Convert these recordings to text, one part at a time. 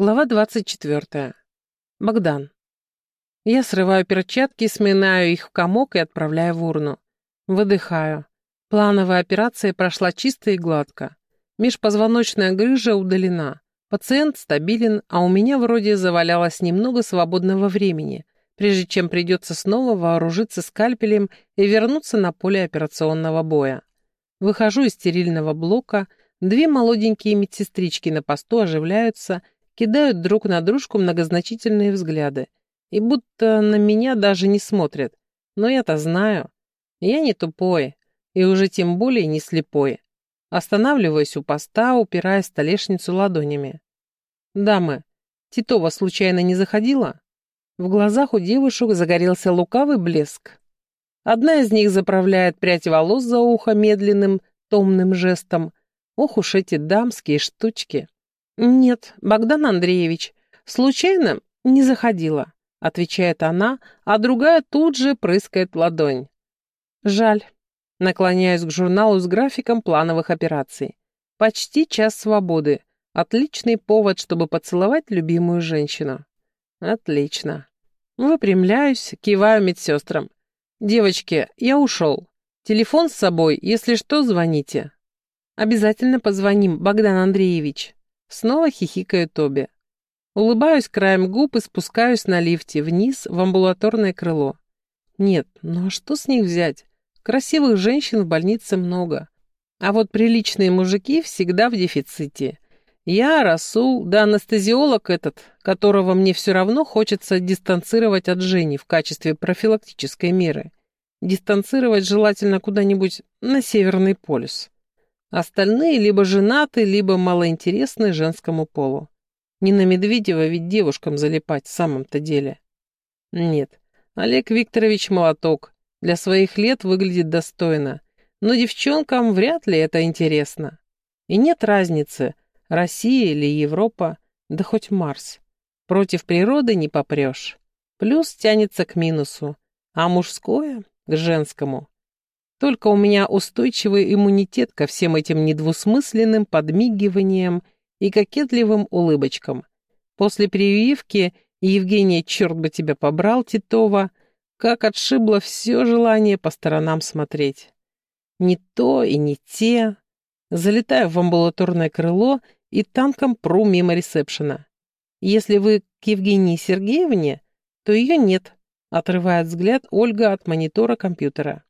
Глава 24. Богдан. Я срываю перчатки, сминаю их в комок и отправляю в урну. Выдыхаю. Плановая операция прошла чисто и гладко. Межпозвоночная грыжа удалена. Пациент стабилен, а у меня вроде завалялось немного свободного времени, прежде чем придется снова вооружиться скальпелем и вернуться на поле операционного боя. Выхожу из стерильного блока, две молоденькие медсестрички на посту оживляются – кидают друг на дружку многозначительные взгляды и будто на меня даже не смотрят. Но я-то знаю. Я не тупой, и уже тем более не слепой. Останавливаюсь у поста, упирая столешницу ладонями. «Дамы, Титова случайно не заходила?» В глазах у девушек загорелся лукавый блеск. Одна из них заправляет прядь волос за ухо медленным, томным жестом. Ох уж эти дамские штучки. «Нет, Богдан Андреевич, случайно не заходила», — отвечает она, а другая тут же прыскает ладонь. «Жаль». Наклоняюсь к журналу с графиком плановых операций. Почти час свободы. Отличный повод, чтобы поцеловать любимую женщину. Отлично. Выпрямляюсь, киваю медсестрам. «Девочки, я ушел. Телефон с собой, если что, звоните». «Обязательно позвоним, Богдан Андреевич». Снова хихикает обе. Улыбаюсь краем губ и спускаюсь на лифте вниз в амбулаторное крыло. Нет, ну а что с них взять? Красивых женщин в больнице много. А вот приличные мужики всегда в дефиците. Я, Расул, да анестезиолог этот, которого мне все равно хочется дистанцировать от Жени в качестве профилактической меры. Дистанцировать желательно куда-нибудь на Северный полюс. Остальные либо женаты, либо малоинтересны женскому полу. Не на Медведева ведь девушкам залипать в самом-то деле. Нет, Олег Викторович молоток. Для своих лет выглядит достойно. Но девчонкам вряд ли это интересно. И нет разницы, Россия или Европа, да хоть Марс. Против природы не попрешь. Плюс тянется к минусу, а мужское — к женскому. Только у меня устойчивый иммунитет ко всем этим недвусмысленным подмигиваниям и кокетливым улыбочкам. После прививки Евгения, черт бы тебя побрал, Титова, как отшибло все желание по сторонам смотреть. Не то и не те. Залетаю в амбулаторное крыло и танком пру мимо ресепшена. Если вы к Евгении Сергеевне, то ее нет, отрывает взгляд Ольга от монитора компьютера.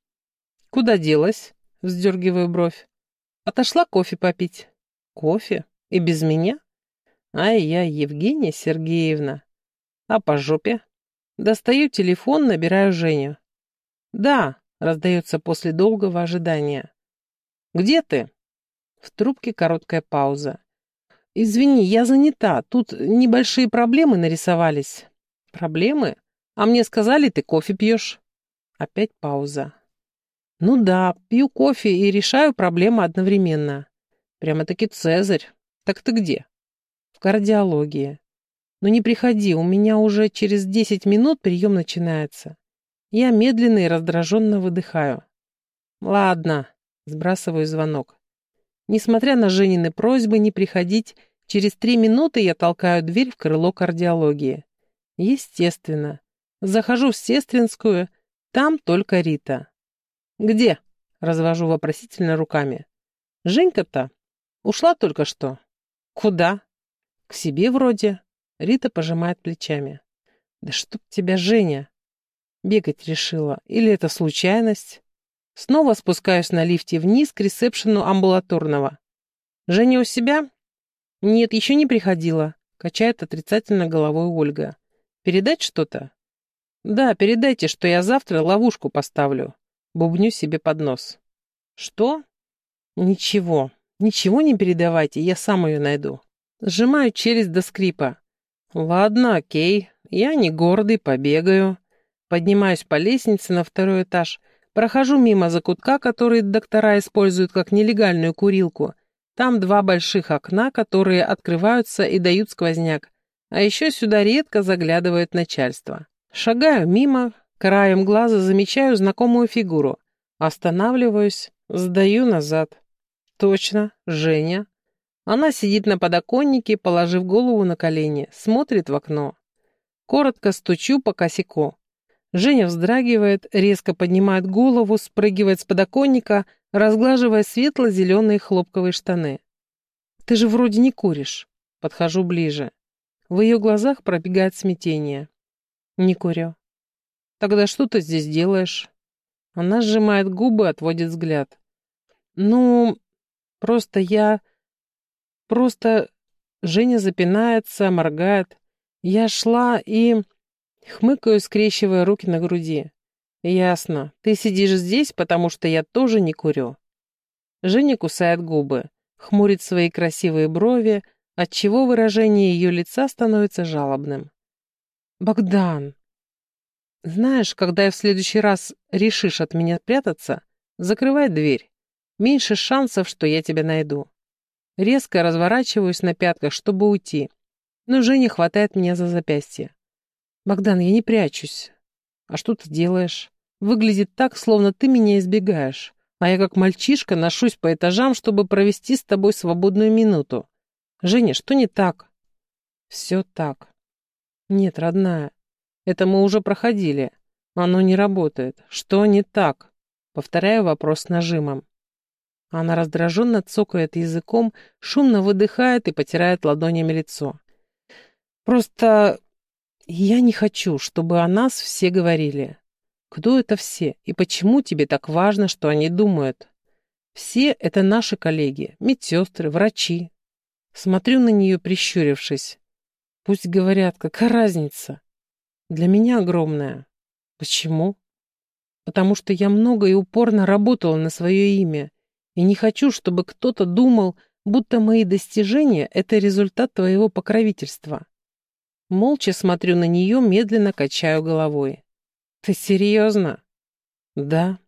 «Куда делась?» — вздергиваю бровь. «Отошла кофе попить». «Кофе? И без меня?» «Ай, я Евгения Сергеевна». «А по жопе?» Достаю телефон, набираю Женю. «Да», — раздается после долгого ожидания. «Где ты?» В трубке короткая пауза. «Извини, я занята. Тут небольшие проблемы нарисовались». «Проблемы? А мне сказали, ты кофе пьешь». Опять пауза. Ну да, пью кофе и решаю проблемы одновременно. Прямо-таки Цезарь. Так ты где? В кардиологии. Но не приходи, у меня уже через десять минут прием начинается. Я медленно и раздраженно выдыхаю. Ладно, сбрасываю звонок. Несмотря на Женины просьбы не приходить, через три минуты я толкаю дверь в крыло кардиологии. Естественно. Захожу в Сестринскую, там только Рита. «Где?» — развожу вопросительно руками. «Женька-то? Ушла только что». «Куда?» «К себе вроде». Рита пожимает плечами. «Да чтоб тебя, Женя!» Бегать решила. Или это случайность? Снова спускаюсь на лифте вниз к ресепшену амбулаторного. «Женя у себя?» «Нет, еще не приходила», — качает отрицательно головой Ольга. «Передать что-то?» «Да, передайте, что я завтра ловушку поставлю. Бубню себе под нос. Что? Ничего. Ничего не передавайте, я сам ее найду. Сжимаю челюсть до скрипа. Ладно, окей. Я не гордый, побегаю. Поднимаюсь по лестнице на второй этаж. Прохожу мимо закутка, который доктора используют как нелегальную курилку. Там два больших окна, которые открываются и дают сквозняк. А еще сюда редко заглядывает начальство. Шагаю мимо, Краем глаза замечаю знакомую фигуру. Останавливаюсь, сдаю назад. Точно, Женя. Она сидит на подоконнике, положив голову на колени, смотрит в окно. Коротко стучу по косяку. Женя вздрагивает, резко поднимает голову, спрыгивает с подоконника, разглаживая светло-зеленые хлопковые штаны. «Ты же вроде не куришь». Подхожу ближе. В ее глазах пробегает смятение. «Не курю». «Тогда что ты здесь делаешь?» Она сжимает губы, отводит взгляд. «Ну, просто я... Просто...» Женя запинается, моргает. «Я шла и...» Хмыкаю, скрещивая руки на груди. «Ясно. Ты сидишь здесь, потому что я тоже не курю». Женя кусает губы, хмурит свои красивые брови, отчего выражение ее лица становится жалобным. «Богдан, знаешь, когда я в следующий раз решишь от меня прятаться, закрывай дверь. Меньше шансов, что я тебя найду». Резко разворачиваюсь на пятках, чтобы уйти, но Женя хватает меня за запястье. «Богдан, я не прячусь. А что ты делаешь? Выглядит так, словно ты меня избегаешь, а я как мальчишка ношусь по этажам, чтобы провести с тобой свободную минуту. Женя, что не так?» «Все так». «Нет, родная, это мы уже проходили. Оно не работает. Что не так?» Повторяю вопрос с нажимом. Она раздраженно цокает языком, шумно выдыхает и потирает ладонями лицо. «Просто я не хочу, чтобы о нас все говорили. Кто это все и почему тебе так важно, что они думают? Все — это наши коллеги, медсестры, врачи. Смотрю на нее, прищурившись. Пусть говорят, какая разница? Для меня огромная. Почему? Потому что я много и упорно работала на свое имя, и не хочу, чтобы кто-то думал, будто мои достижения — это результат твоего покровительства. Молча смотрю на нее, медленно качаю головой. «Ты серьезно?» «Да».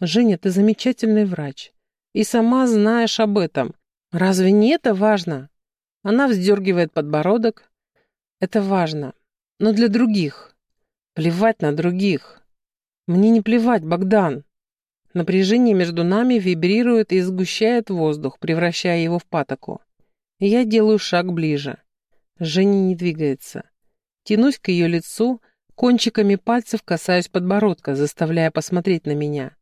«Женя, ты замечательный врач. И сама знаешь об этом. Разве не это важно?» Она вздергивает подбородок. «Это важно. Но для других. Плевать на других. Мне не плевать, Богдан». Напряжение между нами вибрирует и сгущает воздух, превращая его в патоку. Я делаю шаг ближе. Женя не двигается. Тянусь к ее лицу, кончиками пальцев касаюсь подбородка, заставляя посмотреть на меня.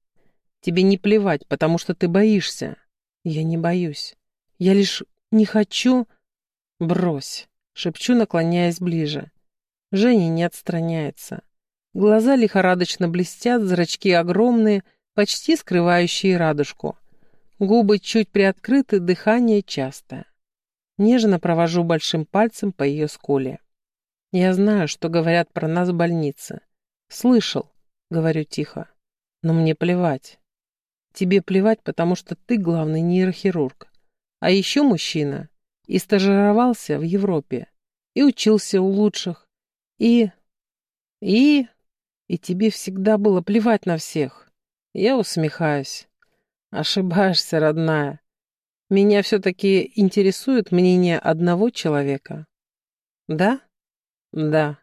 Тебе не плевать, потому что ты боишься. Я не боюсь. Я лишь не хочу... Брось, шепчу, наклоняясь ближе. Женя не отстраняется. Глаза лихорадочно блестят, зрачки огромные, почти скрывающие радужку. Губы чуть приоткрыты, дыхание частое. Нежно провожу большим пальцем по ее скуле. Я знаю, что говорят про нас в больнице. Слышал, говорю тихо. Но мне плевать. Тебе плевать, потому что ты главный нейрохирург. А еще мужчина. И стажировался в Европе. И учился у лучших. И... И... И тебе всегда было плевать на всех. Я усмехаюсь. Ошибаешься, родная. Меня все-таки интересует мнение одного человека. Да? Да.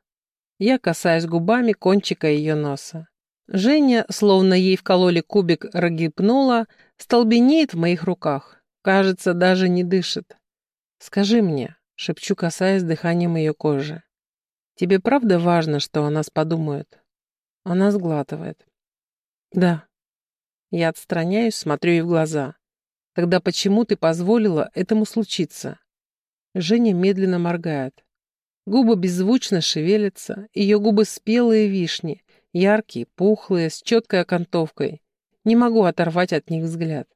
Я касаюсь губами кончика ее носа. Женя, словно ей вкололи кубик рогипнола, столбенеет в моих руках. Кажется, даже не дышит. «Скажи мне», — шепчу, касаясь дыханием ее кожи. «Тебе правда важно, что о нас подумают?» Она сглатывает. «Да». Я отстраняюсь, смотрю ей в глаза. Тогда почему ты позволила этому случиться? Женя медленно моргает. Губы беззвучно шевелятся, ее губы спелые вишни, яркие, пухлые, с четкой окантовкой. Не могу оторвать от них взгляд.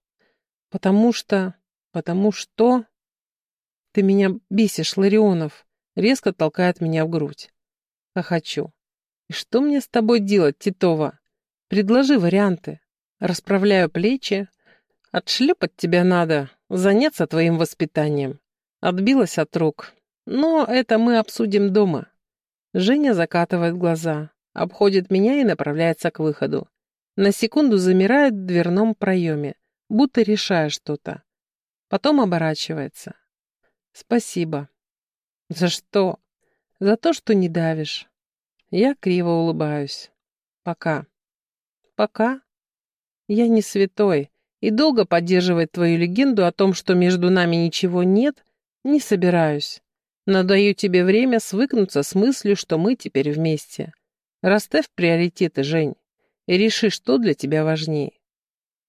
Потому что... Потому что... Ты меня бесишь, Ларионов. Резко толкает меня в грудь. хочу. И что мне с тобой делать, Титова? Предложи варианты. Расправляю плечи, Отшлепать тебя надо, заняться твоим воспитанием. Отбилась от рук. Но это мы обсудим дома. Женя закатывает глаза, обходит меня и направляется к выходу. На секунду замирает в дверном проеме, будто решая что-то. Потом оборачивается. Спасибо. За что? За то, что не давишь. Я криво улыбаюсь. Пока. Пока? Я не святой, И долго поддерживать твою легенду о том, что между нами ничего нет, не собираюсь. Но даю тебе время свыкнуться с мыслью, что мы теперь вместе. Расставь приоритеты, Жень, и реши, что для тебя важнее.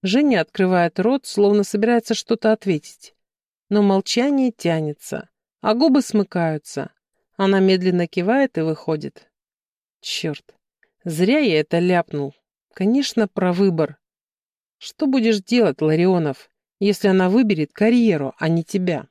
Женя открывает рот, словно собирается что-то ответить. Но молчание тянется, а губы смыкаются. Она медленно кивает и выходит. Черт, зря я это ляпнул. Конечно, про выбор. Что будешь делать, Ларионов, если она выберет карьеру, а не тебя?